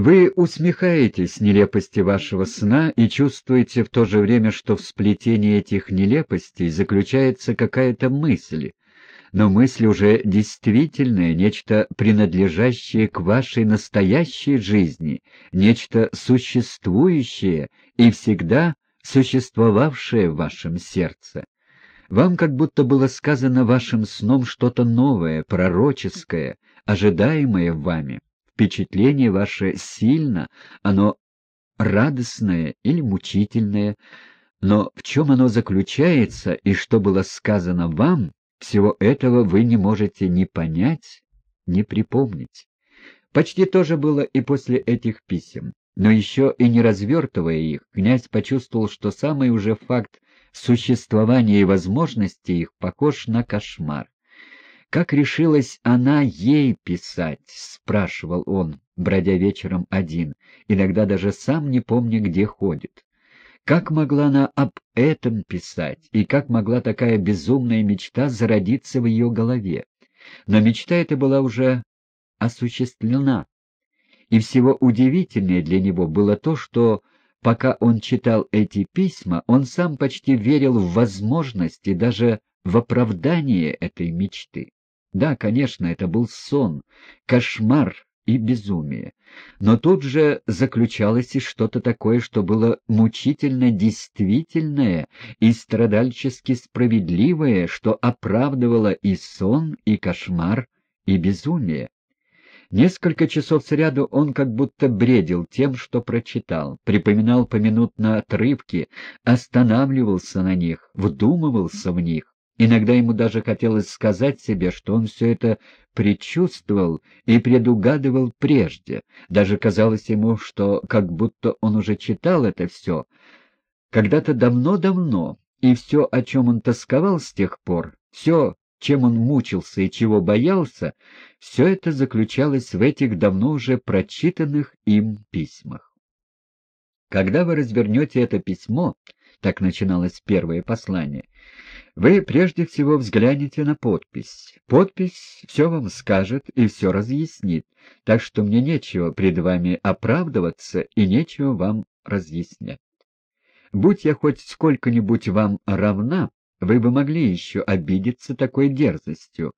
Вы усмехаетесь нелепости вашего сна и чувствуете в то же время, что в сплетении этих нелепостей заключается какая-то мысль, но мысль уже действительная, нечто принадлежащее к вашей настоящей жизни, нечто существующее и всегда существовавшее в вашем сердце. Вам как будто было сказано вашим сном что-то новое, пророческое, ожидаемое вами. Впечатление ваше сильно, оно радостное или мучительное, но в чем оно заключается и что было сказано вам, всего этого вы не можете ни понять, ни припомнить. Почти то же было и после этих писем. Но еще и не развертывая их, князь почувствовал, что самый уже факт существования и возможности их похож на кошмар. «Как решилась она ей писать?» — спрашивал он, бродя вечером один, иногда даже сам не помня, где ходит. Как могла она об этом писать, и как могла такая безумная мечта зародиться в ее голове? Но мечта эта была уже осуществлена. И всего удивительнее для него было то, что пока он читал эти письма, он сам почти верил в возможность и даже в оправдание этой мечты. Да, конечно, это был сон, кошмар, и безумие. Но тут же заключалось и что-то такое, что было мучительно действительное и страдальчески справедливое, что оправдывало и сон, и кошмар, и безумие. Несколько часов сряду он как будто бредил тем, что прочитал, припоминал поминутно отрывки, останавливался на них, вдумывался в них, Иногда ему даже хотелось сказать себе, что он все это предчувствовал и предугадывал прежде. Даже казалось ему, что как будто он уже читал это все когда-то давно-давно, и все, о чем он тосковал с тех пор, все, чем он мучился и чего боялся, все это заключалось в этих давно уже прочитанных им письмах. Когда вы развернете это письмо, так начиналось первое послание, вы прежде всего взглянете на подпись. Подпись все вам скажет и все разъяснит, так что мне нечего пред вами оправдываться и нечего вам разъяснять. Будь я хоть сколько-нибудь вам равна, вы бы могли еще обидеться такой дерзостью.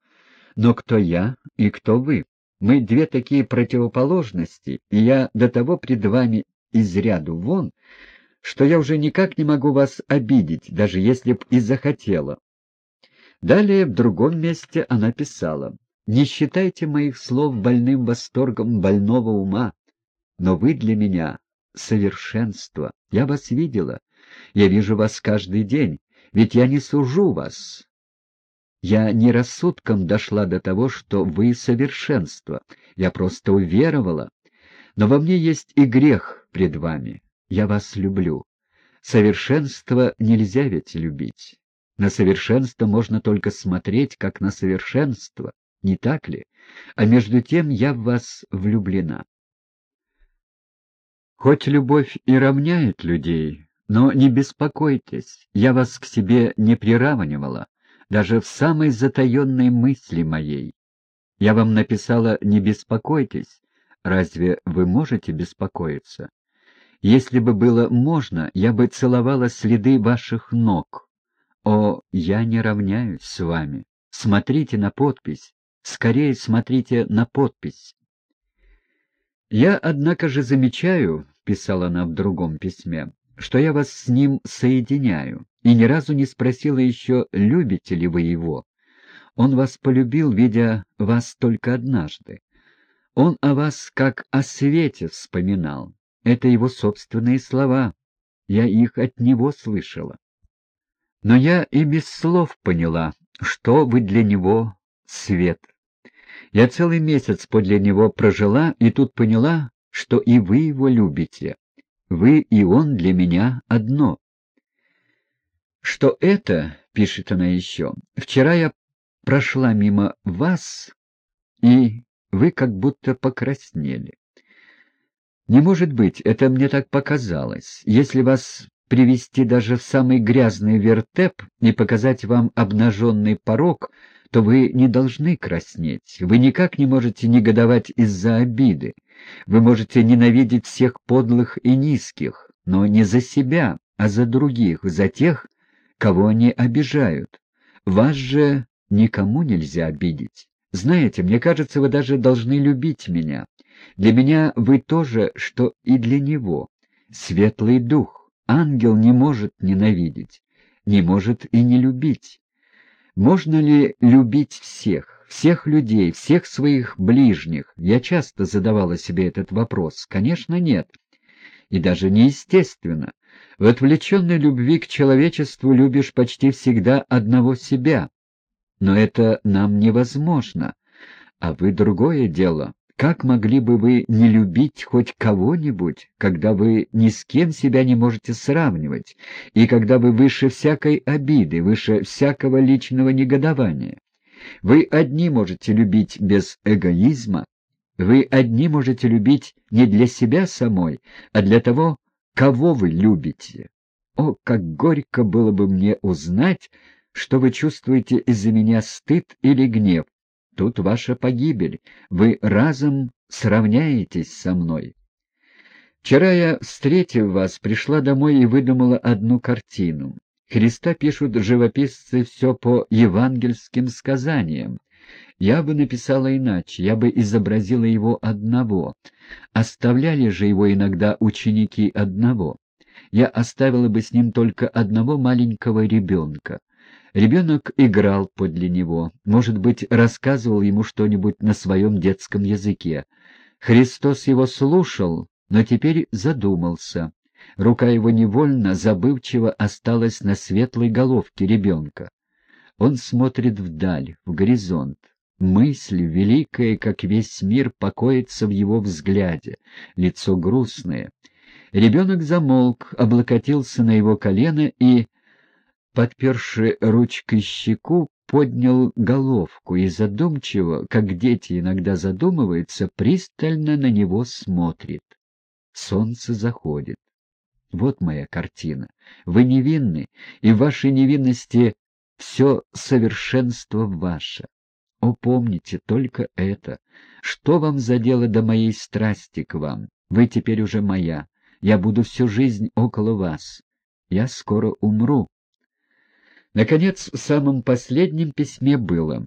Но кто я и кто вы? Мы две такие противоположности, и я до того пред вами из ряду вон, что я уже никак не могу вас обидеть, даже если б и захотела. Далее в другом месте она писала, «Не считайте моих слов больным восторгом больного ума, но вы для меня совершенство. Я вас видела, я вижу вас каждый день, ведь я не сужу вас. Я не рассудком дошла до того, что вы совершенство, я просто уверовала, но во мне есть и грех пред вами». Я вас люблю. Совершенство нельзя ведь любить. На совершенство можно только смотреть, как на совершенство, не так ли? А между тем я в вас влюблена. Хоть любовь и равняет людей, но не беспокойтесь, я вас к себе не приравнивала, даже в самой затаенной мысли моей. Я вам написала «не беспокойтесь», разве вы можете беспокоиться? Если бы было можно, я бы целовала следы ваших ног. О, я не равняюсь с вами. Смотрите на подпись. Скорее смотрите на подпись. Я, однако же, замечаю, — писала она в другом письме, — что я вас с ним соединяю, и ни разу не спросила еще, любите ли вы его. Он вас полюбил, видя вас только однажды. Он о вас как о свете вспоминал, это его собственные слова. Я их от него слышала. Но я и без слов поняла, что вы для него свет. Я целый месяц подле него прожила и тут поняла, что и вы его любите. Вы и он для меня одно. Что это, пишет она еще, вчера я прошла мимо вас, и вы как будто покраснели. Не может быть, это мне так показалось. Если вас привести даже в самый грязный вертеп и показать вам обнаженный порог, то вы не должны краснеть, вы никак не можете негодовать из-за обиды, вы можете ненавидеть всех подлых и низких, но не за себя, а за других, за тех, кого они обижают. Вас же никому нельзя обидеть. Знаете, мне кажется, вы даже должны любить меня. Для меня вы тоже, что и для него. Светлый дух. Ангел не может ненавидеть, не может и не любить. Можно ли любить всех, всех людей, всех своих ближних? Я часто задавала себе этот вопрос. Конечно, нет. И даже неестественно. В отвлеченной любви к человечеству любишь почти всегда одного себя. Но это нам невозможно. А вы другое дело. Как могли бы вы не любить хоть кого-нибудь, когда вы ни с кем себя не можете сравнивать, и когда вы выше всякой обиды, выше всякого личного негодования? Вы одни можете любить без эгоизма, вы одни можете любить не для себя самой, а для того, кого вы любите. О, как горько было бы мне узнать, что вы чувствуете из-за меня стыд или гнев, Тут ваша погибель. Вы разом сравняетесь со мной. Вчера я, встретив вас, пришла домой и выдумала одну картину. Христа пишут живописцы все по евангельским сказаниям. Я бы написала иначе, я бы изобразила его одного. Оставляли же его иногда ученики одного. Я оставила бы с ним только одного маленького ребенка. Ребенок играл подле него, может быть, рассказывал ему что-нибудь на своем детском языке. Христос его слушал, но теперь задумался. Рука его невольно, забывчиво осталась на светлой головке ребенка. Он смотрит вдаль, в горизонт. Мысль, великая, как весь мир, покоится в его взгляде, лицо грустное. Ребенок замолк, облокотился на его колено и подперши ручкой щеку, поднял головку и задумчиво, как дети иногда задумываются, пристально на него смотрит. Солнце заходит. Вот моя картина. Вы невинны, и в вашей невинности все совершенство ваше. О, помните только это. Что вам за дело до моей страсти к вам? Вы теперь уже моя. Я буду всю жизнь около вас. Я скоро умру, Наконец, в самом последнем письме было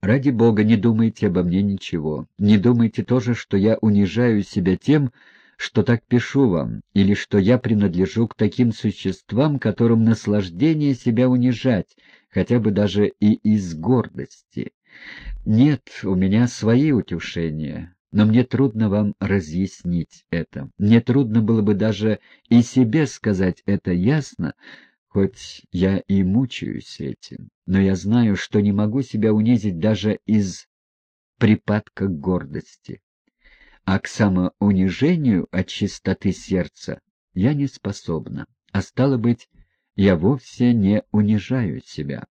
«Ради Бога, не думайте обо мне ничего. Не думайте тоже, что я унижаю себя тем, что так пишу вам, или что я принадлежу к таким существам, которым наслаждение себя унижать, хотя бы даже и из гордости. Нет, у меня свои утешения, но мне трудно вам разъяснить это. Мне трудно было бы даже и себе сказать это ясно, Хоть я и мучаюсь этим, но я знаю, что не могу себя унизить даже из припадка гордости. А к самоунижению от чистоты сердца я не способна, а стало быть, я вовсе не унижаю себя.